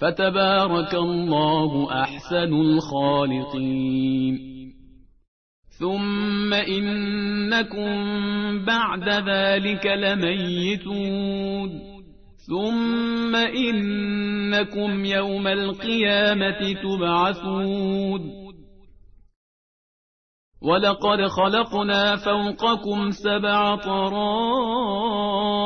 فتبارك الله أحسن الخالقين. ثم إنكم بعد ذلك لميتون. ثم إنكم يوم القيامة تبعثون. ولقد خلقنا فوقكم سبع طرائق.